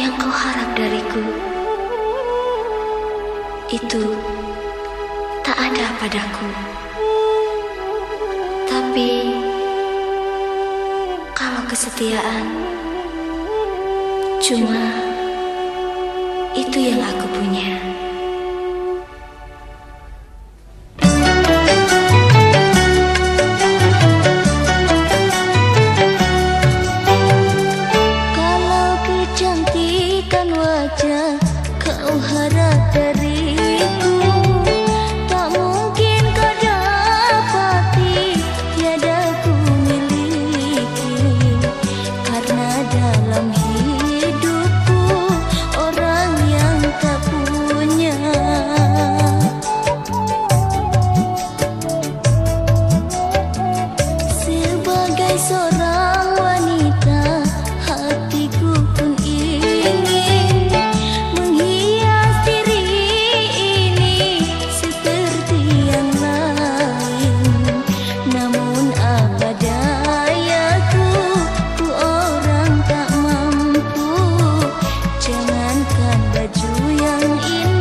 yang kau harap dariku itu tak ada padaku, tapi kalau kesetiaan cuma itu yang aku punya. baju yang indah.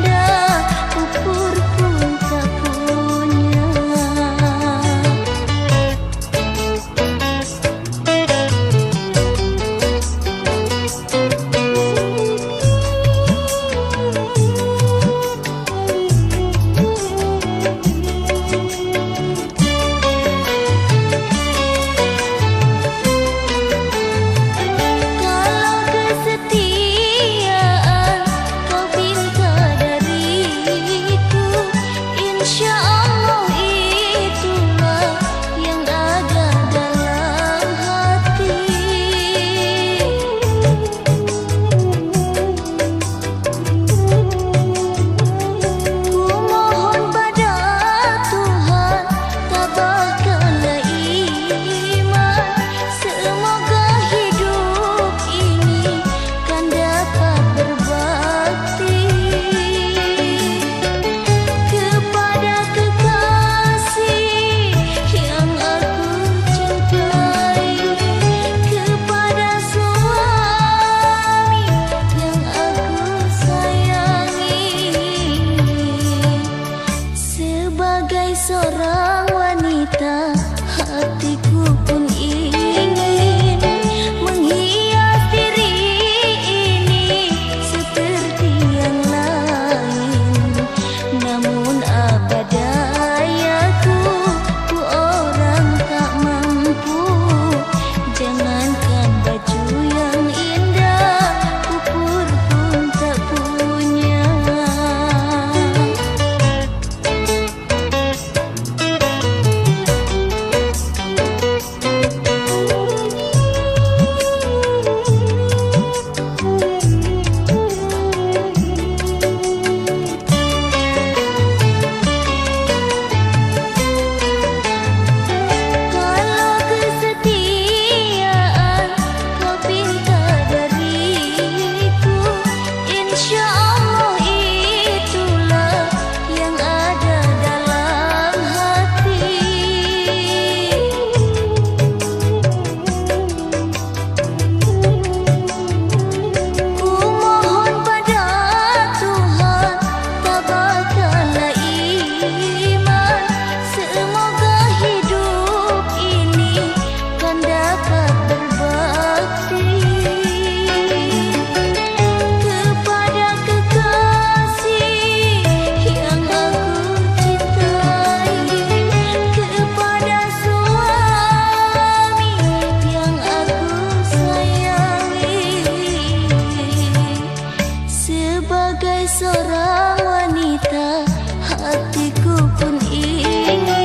sebagai seorang wanita hatiku pun ingin